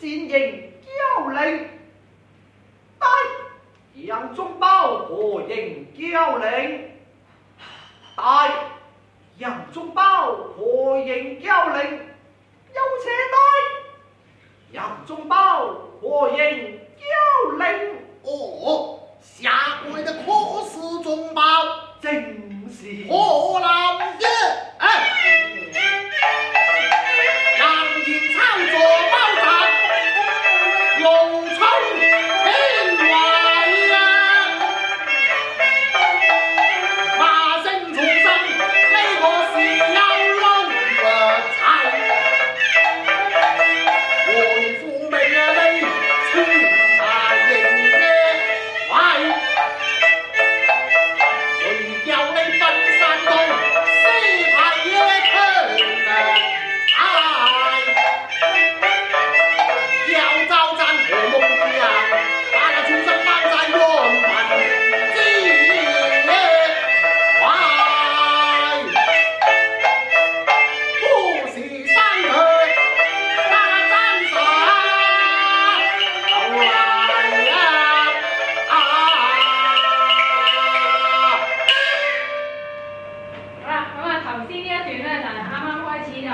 银妖灵，大，杨忠包何营妖灵，大，杨忠包何营妖灵，有车带杨忠包何营妖灵，哦，下跪的可是忠包，正是。